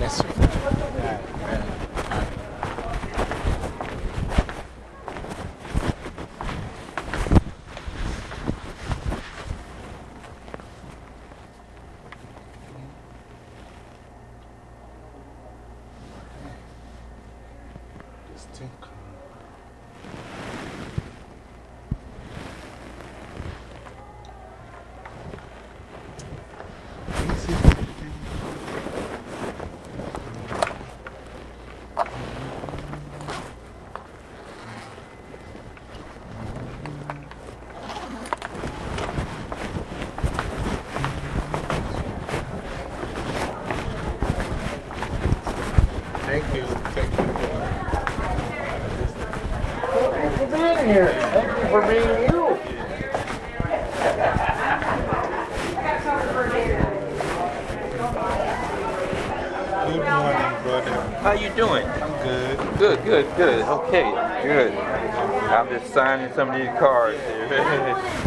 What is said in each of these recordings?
you. Thank you. Thanks for being here. Thank you for being you. Good morning, brother. How you doing? I'm good. Good, good, good. Okay, good. I'm just signing some of these cards here.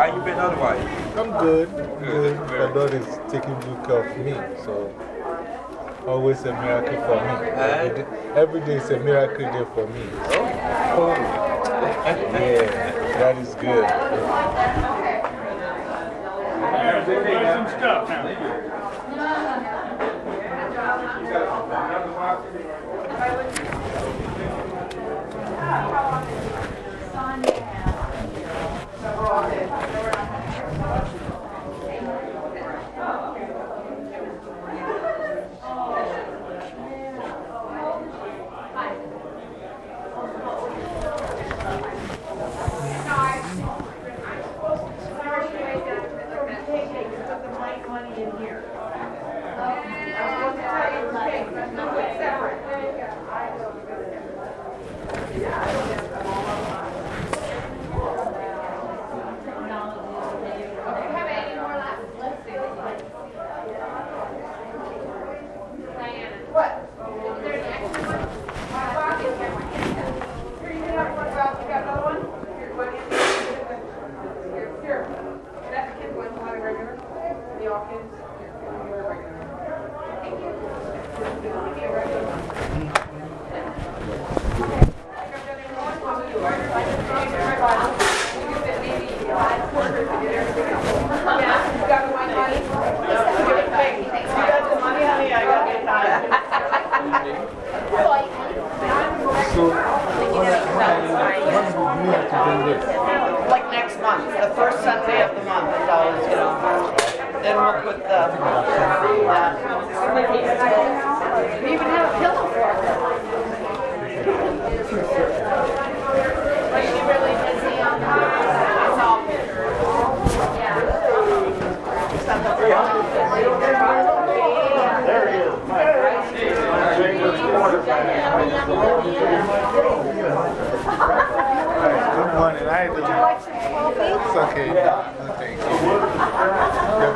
How you been otherwise? I'm good. Good. My is taking good care of me, so always a miracle for me. Eh? Every day, every day is a miracle day for me. Oh, Yeah, that is good. some stuff now.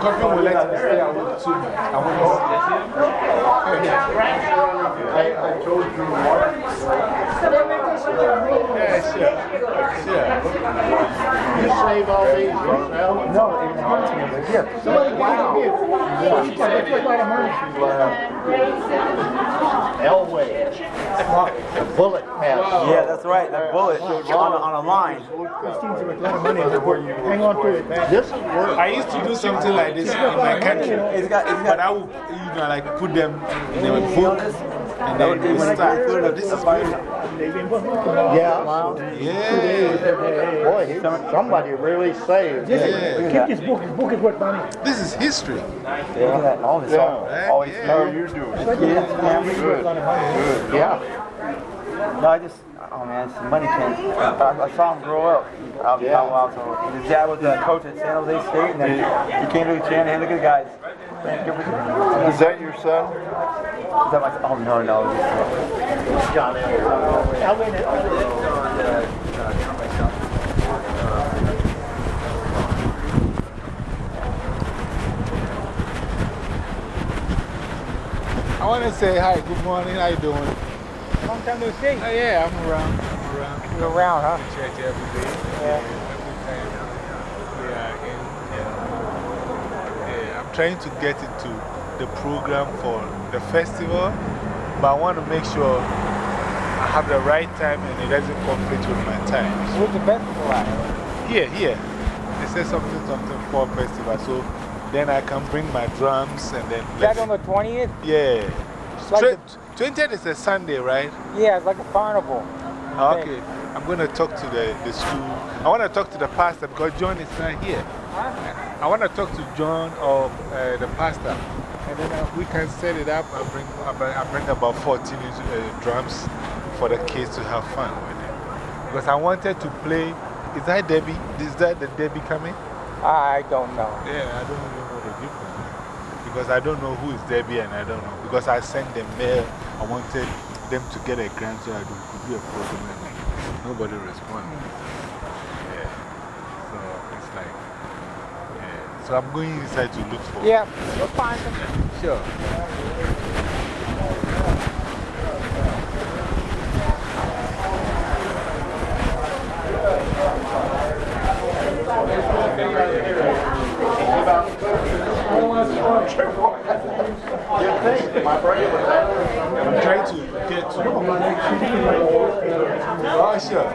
The coffee will let me stay at work too. I want to I, I told you what. Yeah, sure. Sure. You save all these yourself? No, it was hunting as a gift. Somebody gave wow. you a gift. That's a lot of money. Elway. The bullet pass. Yeah, that's right. That bullet on a, on a line. This seems like a lot of money. Hang on to it, man. This is work. I used to do something like this in my country. It's got, it's But got, I would, you know, like put them in a book and then they start. So this is good. Yeah. Yeah. Boy, he, somebody really saved. Yeah. Keep this book. This book is worth money. This is history. Look at that. All this. All, Right? all these Yeah. you do. kids, family. Good. Yeah. No, I just, oh man, it's money can't. I, I saw him grow up out in Palo Alto. His dad was a coach at San Jose State, and then he came to the Chan and look at the guys. Is that your son? Is that my, oh no, no. Uh, John I want to say hi, good morning, how you doing? Long time no see. Oh, yeah, I'm around. I'm around. You're around, huh? I'm church every day. Yeah. yeah, and, yeah. yeah I'm trying to get into the program for the festival, but I want to make sure I have the right time and it doesn't conflict with my time. Where's the festival at? Here, here. They say something, something for festival. So then I can bring my drums and then. Is that on the 20th? Yeah. like Straight, 20th is a Sunday, right? Yeah, it's like a carnival. Ah, Okay. I'm going to talk to the, the school. I want to talk to the pastor because John is not here. I want to talk to John or uh, the pastor. And then uh, we can set it up. I'll bring, I'll bring, bring about 14 uh, drums for the kids to have fun with it. Because I wanted to play. Is that Debbie? Is that the Debbie coming? I don't know. Yeah, I don't even know the difference. Because I don't know who is Debbie and I don't know. Because I sent them mail, I wanted them to get a grant so I could do a program and nobody responded. Yeah. So it's like, yeah. So I'm going inside to look for. Yeah, we'll find them. Sure. I'm trying to get to. Oh, sure.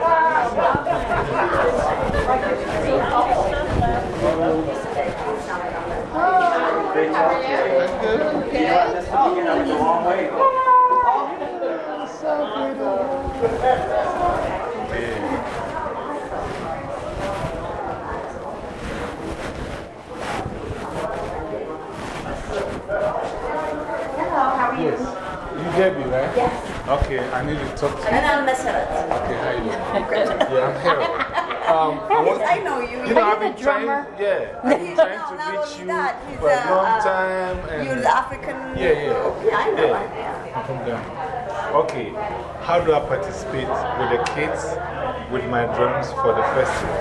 Yes. You Debbie, right? Yes. Okay, I need to talk to you. And I'm Meseret. Okay, how you doing? yeah, I'm Harold. Um, I, want, I know you. you know, I've been the drummer? trying, yeah, I've been trying No, to not reach you that, for a a, long uh, time. And You're the African. Yeah, yeah. Yeah, I know. Yeah. I'm from Ghana. Okay, how do I participate with the kids with my drums for the festival?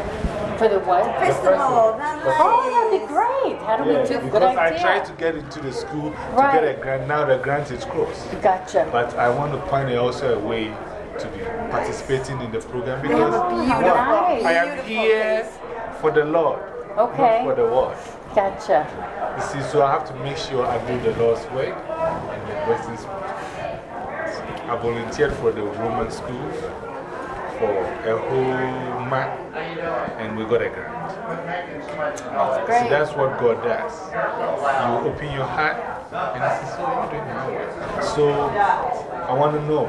For the what? Festival. festival. That's Oh, that'd be nice. great. How do Yeah, we do? Good because I idea. tried to get into the school to get a grant. Now the grant is closed. Gotcha. But I want to find also a way to be participating in the program They have because a Nice. I am here place. for the Lord, Okay. not for the world. Gotcha. You see, so I have to make sure I do the Lord's work and the Western school. I volunteered for the Roman school for a whole month and we got a grant. That's See, that's what God does. You open your heart and this is so you're doing my work. So I want to know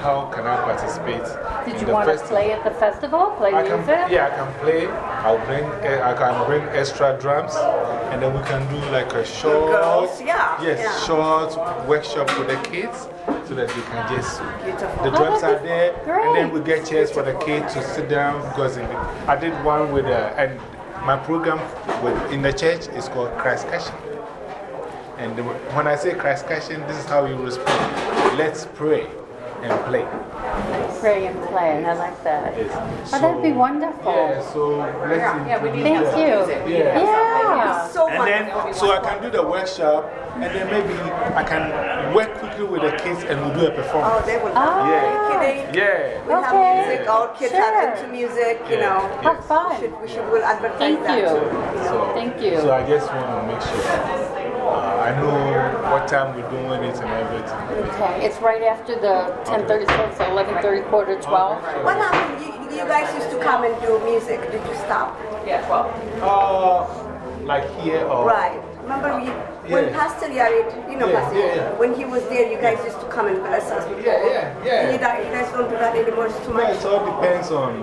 how can I participate Did you want to play at the festival? Play I can, music? yeah, I can play. I'll bring, eh, I can bring extra drums and then we can do like a short, girls, yeah, yes, yeah. short workshop for the kids so that you can just, Beautiful. the drums are there and then we get chairs for the kids to sit down because I did one with, uh, and my program with, in the church is called Christ Cashing. And the, when I say Christ Cashing, this is how you respond. Let's pray and play. Pray and play. I like that. Yes. Oh, that'd be wonderful. Yeah, so let's introduce Thank them. you. Yeah. Yeah. So And then, so I can do the workshop, and then maybe I can work quickly with the kids and we'll do a performance. Oh, they would Ah. love it. Yeah. Kidding. Yeah. We have Okay. music. All kids Sure. are into music, you Yeah. know. How Yes. We should, we should will advertise Thank that you. too. So, Thank you. So I just want to make sure uh, I know what time we're doing it and everything. Okay. It's right after the 10:30, so 11:30, quarter 12. What happened? You, you guys used to come and do music. Did you stop? Uh, like here or. Right. Remember you, when Pastor Yarid, you know Yeah, Pastor yeah, Yarid, yeah. when he was there, you guys used to come and bless us with Yeah, yeah, yeah. You, guys- you guys don't do that anymore. It's too No, much. it all depends on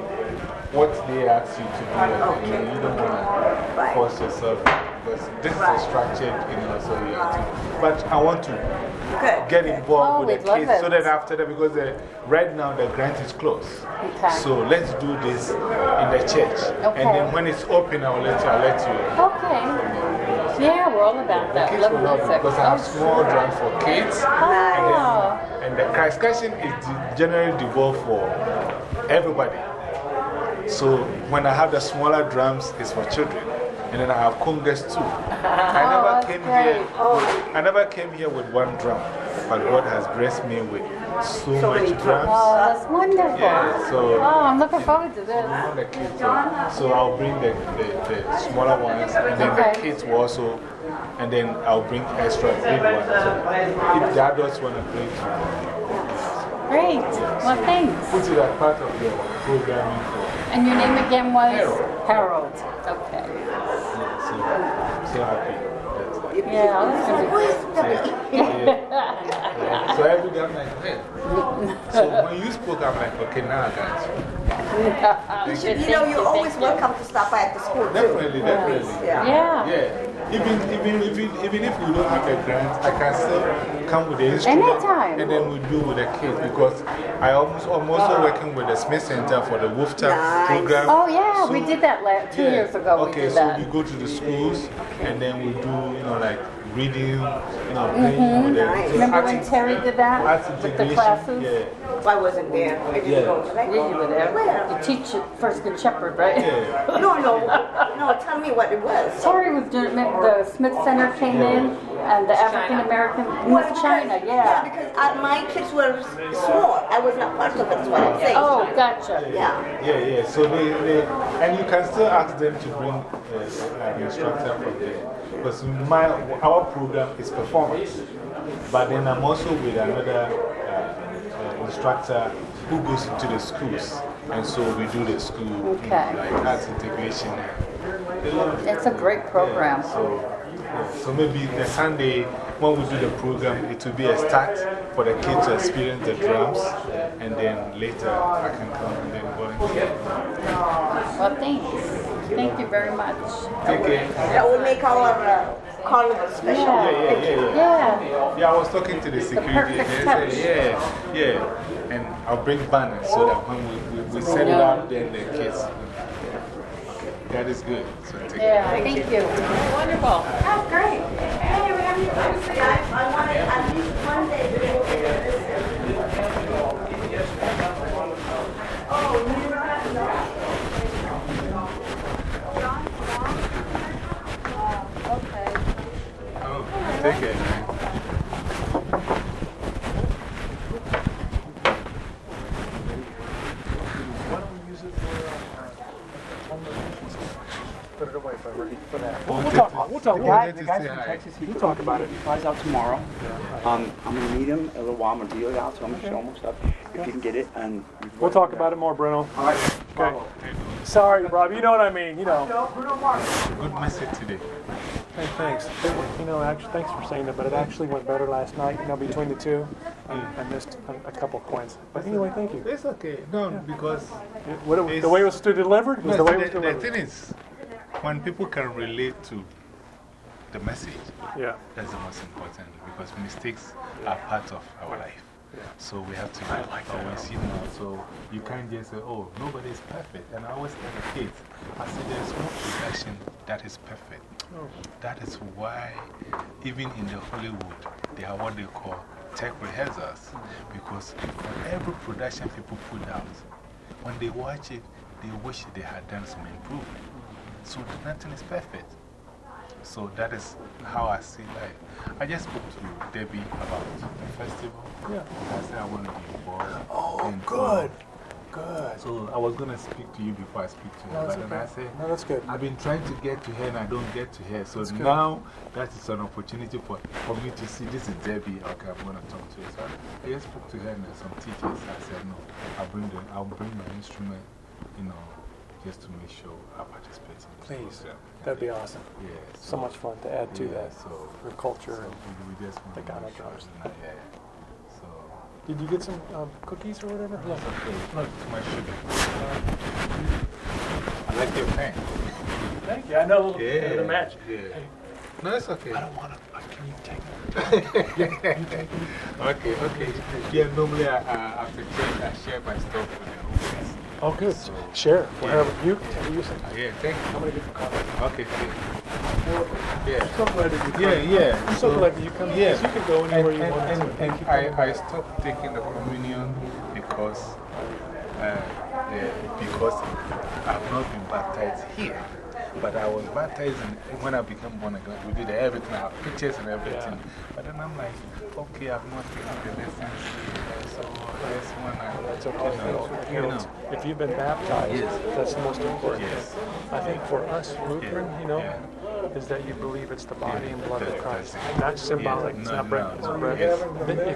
what they ask you to do. and, you, know, you don't want to force yourself because this Right. is structured, you know, so you have to. But I want to Good. get involved Oh, with the kids so that after that, because the, right now the grant is closed. Okay. So let's do this in the church. Okay. And then when it's open, I'll let you, I'll let you. Okay. Yeah, we're all about The that. kids Love will love it because I have small drums for kids. Oh. And the Christ Cashing is generally devolved for everybody. So when I have the smaller drums, it's for children. And then I have congas too. I never oh, that's came here. Oh. With, I never came here with one drum. but God has blessed me with so, So much drums. Oh, that's wonderful. Yeah, so- Oh, I'm looking forward to this. All the kids will- So I'll bring the, the, the smaller ones, and then Okay. the kids will also, and then I'll bring extra big ones. So if the adults want to play Great. Well, thanks. put it as part of your programming. And your name again was? Harold. Harold. Okay. Yeah, so, so happy. That's, Yeah, that's going to be yeah, yeah. So every day I'm like, hey. So when you spoke, I'm like, okay, now I got you. You, should, you know, you're always welcome to stop by at the school. too. Definitely, definitely. Yeah. Yeah. Even, even, even, even if we don't have the grant, I can still come with the instrument. Anytime. And then we do with the kids because I almost, I'm also working with the Smith Center for the Wolf Nice. program. Oh, yeah, we did that la two Yeah. years ago. Okay, so that. we go to the schools and then we do, you know, like reading, you know, playing with the. Nice. so Remember arts when in- Terry did that with the integration, classes? Yeah. I wasn't there. I didn't Yeah. go. Did I Yeah, go? you were there. Where? You teach First Good Shepherd, right? Yeah. No, no. No, tell me what it was. Terry was doing, the Smith Center came in, and the African American, Well, Miss China, Yeah, yeah. because uh, my kids were small. I was not part of it, is what I'm saying. Oh, gotcha. Yeah. Yeah, yeah. So they, they, and you can still ask them to bring uh, an instructor from there. Because my, our program is performance. But then I'm also with another uh, uh, instructor who goes into the schools. And so we do the school, Okay. like arts integration. They love it. It's a great program. Yeah, so, yeah, so maybe the Sunday, when we do the program, it will be a start for the kids to experience the drums. And then later I can come and then volunteer. Well, thanks. Thank you very much. Take care. That will make our uh, carnival special. Yeah, yeah, yeah, yeah. Yeah. Yeah, I was talking to the security. perfect They touch. said, yeah, yeah. And I'll bring banners so that when we, we, we set it up, then the kids. Okay, that is good. So take care. Yeah, thank you. Wonderful. That's great. Hey, we have I, I wanted Put it away for, for that. We'll We'll talk about it. We'll talk about it. The guy from. Texas, he can talk about it. He flies out tomorrow. Um, I'm going to meet him a little while. I'm going to deal it out, so I'm going to show him stuff. If you can get it. and We'll talk about it more, Bruno. All right. Okay. Sorry, Rob. You know what I mean. You know. Good message today. Hey, thanks. You know, actually, thanks for saying that, but it actually went better last night. You know, between the two, I, I missed a, a couple points. But anyway, thank you. It's okay. No, because It- what it- the way it was delivered was no, the way the, it was the delivered. thing is, when people can relate to the message, Yeah. that's the most important because mistakes are part of our life. So we have to like always, you know, so you can't just say, oh, nobody is perfect. And I always tell the kids, I say, there's no production that is perfect. Oh. That is why, even in the Hollywood, they have what they call tech rehearsals. Hmm. Because for every production people put out, when they watch it, they wish they had done some improvement. So nothing is perfect. So that is how I see life. I just spoke to Debbie about the festival. Yeah. I said I want to be involved. Oh, in- good. Good. So I was going to speak to you before I speak to her. No, that's but then I said, No, that's good. I've been trying to get to her and I don't get to her. So good. now that is an opportunity for, for me to see this is Debbie. Okay, I'm going to talk to her. So I just spoke to her and some teachers. I said, no, I'll bring, the, I'll bring my instrument, you know, just to make sure I participate in this Please. program. That'd be awesome. Yeah. So much fun to add to yeah, that So, for culture. so and- we, just want the to Ghana make sure drums. Yeah. So, Did you get some um, cookies or whatever? that's okay. Not too much sugar. I like your pen. Thank you. I know Yeah. the match. Yeah. No, it's okay. I don't want to. Can you take it? okay, okay. Yeah, normally I, I, after church, I share my stuff with the. Oh, good. So- Share. Whatever. You can use it. Yeah, thank you. I'm going to get the coffee. Okay, good. Yeah. I'm so glad that you come. Yeah, yeah. I'm so glad that you come. Yeah. because You can go And, anywhere you and, want and, to. and I, I stopped taking the communion because, uh, yeah, because I've not been baptized here. But I was baptized and when I became born again. We did everything, I have pictures and everything. But then I'm like, okay, I've not taken the lessons. So this one, I, That's okay. know, You know, if you've been baptized, Yes. that's the most important Yes. I think for us Lutheran, you know, Yeah. is that you believe it's the body and blood of That- Christ. that's symbolic. Yes. It's No, not bread. no, It's no. bread. Yes.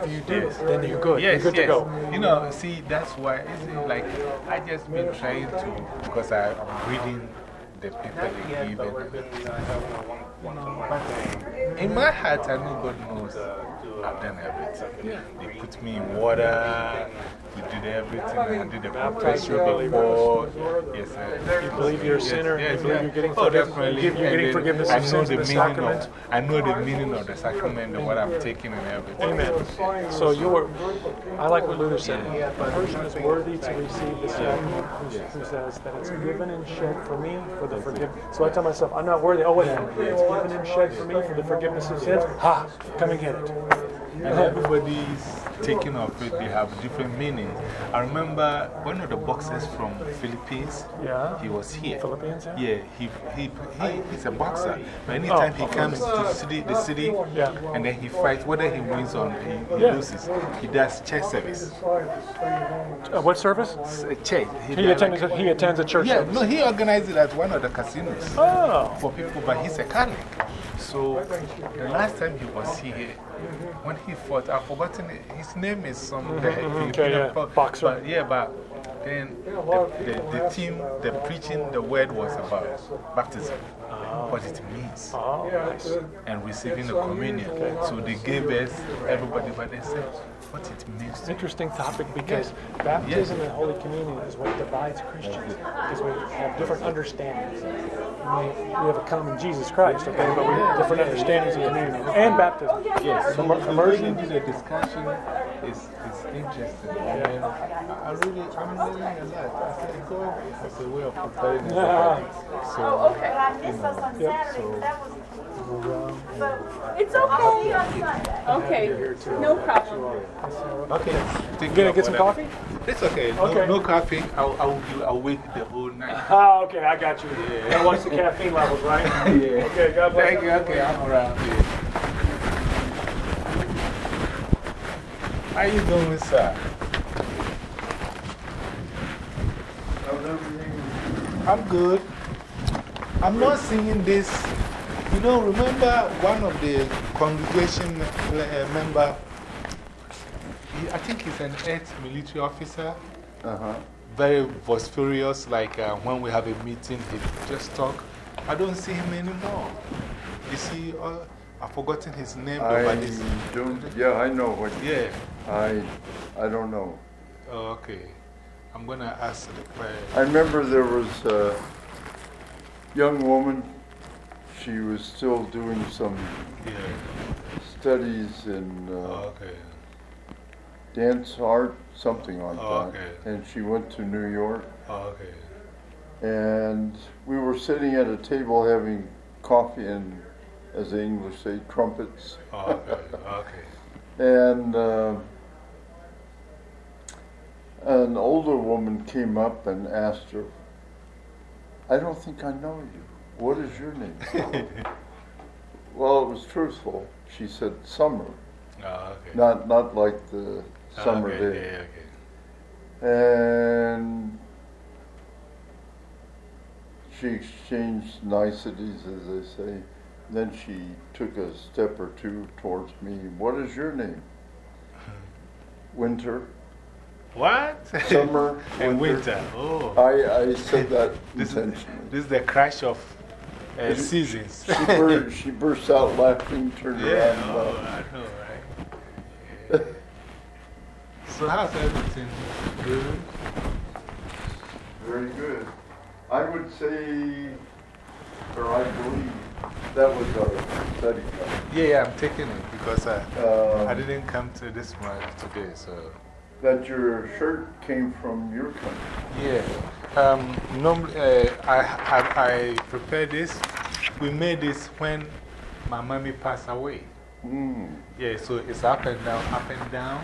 If you do, Yes. then you're good. Yes, you're good yes. to go. You know, see, that's why, it's like, I just been trying to, because I, I'm reading the paper they give and everything. You know, but in my heart, I know God knows I've done everything. They put me in water, they did everything, I did the confession before. Yes, sir. You believe you're a Yes, sinner, yes, you believe you're getting oh, forgiven- definitely. you're getting forgiveness I of know sins the the sacrament. Of, I know the meaning of the sacrament and what I'm taking and everything. Amen. So you're, I like what Luther said. The person is worthy to receive the sacrament who, who says that it's given and shed for me for the forgiveness. So I tell myself, I'm not worthy. Oh, wait, it's given and shed for me for the forgiveness of sins. Ha! Come and get it. And everybody's taking of it, they have different meanings. I remember one of the boxers from Philippines, Yeah. he was here. Philippines, yeah? Yeah, he, he, he, he's a boxer. But anytime he comes to the city, the city Oh. Yeah. and then he fights, whether he wins or he, he Yeah. loses, he does church service. Uh, what service? A church. He does attends, like- he attends a church Yeah, service. no, he organizes it at one of the casinos Oh. for people, but he's a Catholic. So the last time he was here, when he fought, I've forgotten his name is some the Filipino Okay, yeah. Boxer. But, yeah, but then the, the, the team, the preaching, the word was about baptism, what it means, Oh, nice. and receiving the communion. So they gave us everybody, but they said what it means. Interesting topic because baptism and Holy Communion is what divides Christians because we have different understandings. We, we have a common Jesus Christ, okay, but we have different understandings of communion and baptism. Yes, so, Immer- so immersion. really the discussion is, is interesting. And then I, I really, I'm learning a lot. I said, God has a way of preparing everybody. So, But I missed us on Saturday, but that was, But It's okay. Okay, no problem. okay. Take You gonna get some coffee? It's okay. No, Okay. no coffee. I'll, I'll, do, I'll wait the whole night. Ah, okay, I got you. Gotta watch the caffeine levels, right? Yeah. Okay, God bless. Thank you. Okay, I'm around here. How you doing, sir? I'm good. I'm not seeing this. You know, remember one of the congregation uh, member, he, I think he's an ex-military officer. Uh huh. Very vociferous, like uh, when we have a meeting, he just talk. I don't see him anymore. You see, uh, I've forgotten his name, I don't, yeah, I know what, yeah. I, I don't know. Oh, okay. I'm going to ask the prayer. I remember there was a young woman, she was still doing some Yeah. studies in uh, Oh, okay. dance art, something like Oh, that. okay. And she went to New York, Oh, okay. and we were sitting at a table having coffee and, as the English say, crumpets. Oh, okay. okay. And uh, an older woman came up and asked her, I don't think I know you. What is your name? well, it was truthful. She said, Summer. Oh, okay. Not, not like the ah, summer okay, day. Yeah, okay. And she exchanged niceties, as they say. Then she took a step or two towards me. What is your name? Winter. What? Summer. and winter. Oh. I, I said that This is, intentionally. this is the crash of uh, It- seasons. She, bur- she burst out laughing, turned yeah, around. and oh. I know, right? Yeah. so, how's everything? Good? Very good. I would say, or I believe, that was our study. Yeah, yeah, I'm taking it because I, Um, I didn't come to this one today, so. That your shirt came from your country. Yeah. Um, normally, uh, I, I, I prepared this. We made this when my mommy passed away. Mm. Yeah, so it's up and down, up and down.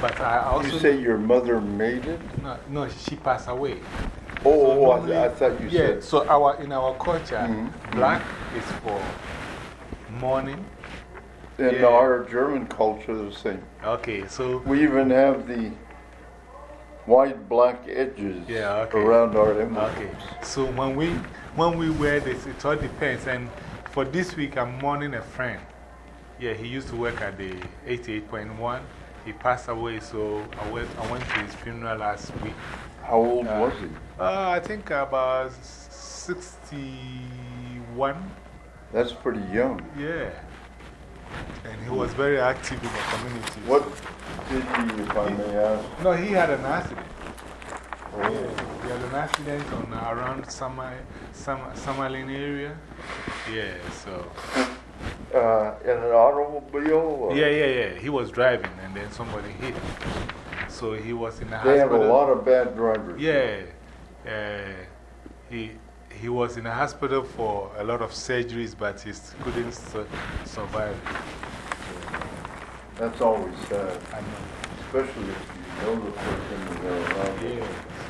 But I also. You say your mother made it? No, no, she passed away. Oh, I- normally- I thought you yeah, said- so our, in our culture, Mhm. black is for mourning. In Yeah. our German culture, the same. Okay, so We even have the white black edges Yeah, okay. around our emblems. Okay. So when we, when we wear this, it all depends. And for this week, I'm mourning a friend. Yeah, he used to work at the 88.1. He passed away, so I went, I went to his funeral last week. How old Uh, was he? Uh, I think about 61. That's pretty young. Yeah. And he was very active in the community. What did he, if I may ask? No, he had an accident. Oh. Yeah, he had an accident on, around Summer, Summer, Summerlin area. Yeah, so. Uh, in an automobile? Or? Yeah, yeah, yeah. He was driving and then somebody hit him. So he was in the They hospital. have a lot of bad drivers. Yeah. Uh, he, he was in a hospital for a lot of surgeries, but he couldn't su survive. That's always sad, I know. especially if you know the person and they're around. Yeah.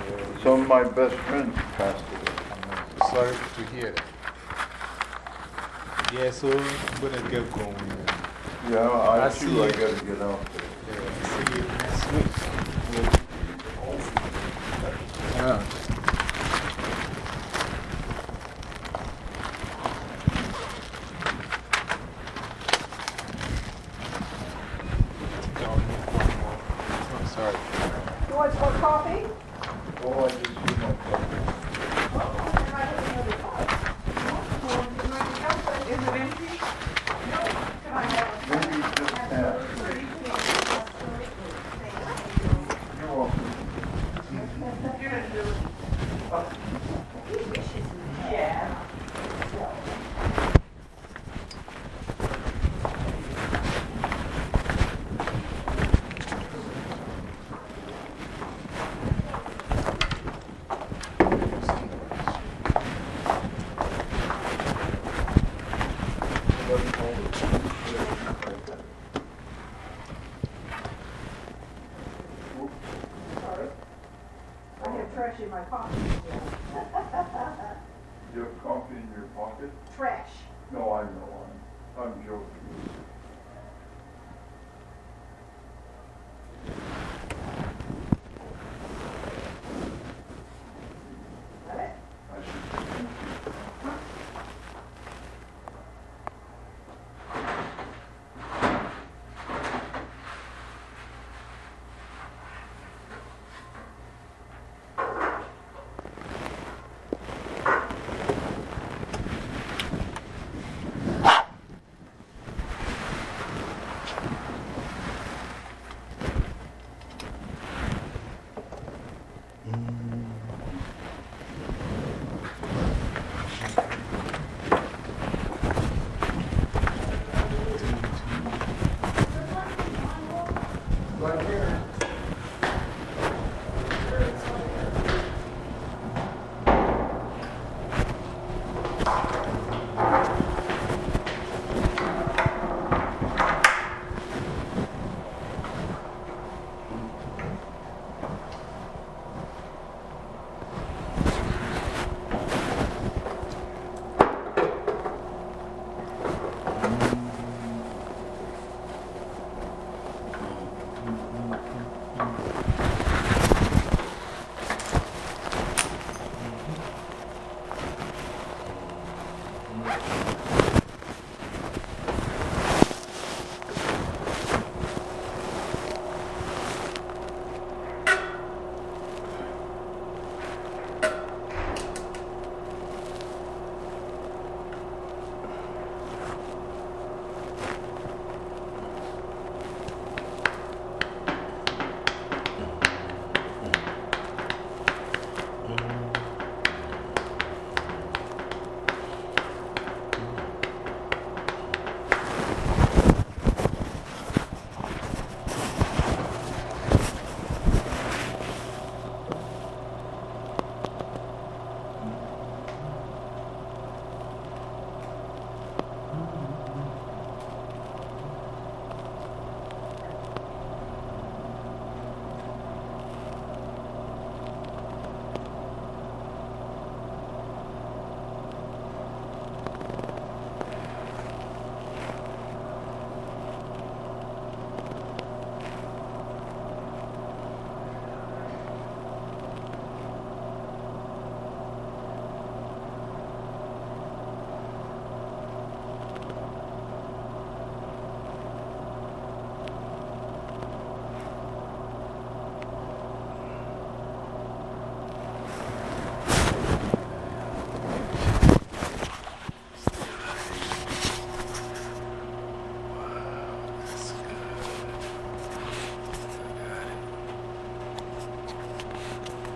So, Some of my best friends passed away. Sorry to hear that. Yeah, so I'm going to get going. Yeah, I I'll see too, I gotta get out there. Yeah, see you next week. Yeah. Oh, sorry. You want some coffee? Oh, I just see my cousin. Oh, Is it empty? Maybe just half. You're welcome. Yeah. I have trash in my pocket. You have coffee in your pocket? Trash. No, I know, I'm, I'm joking.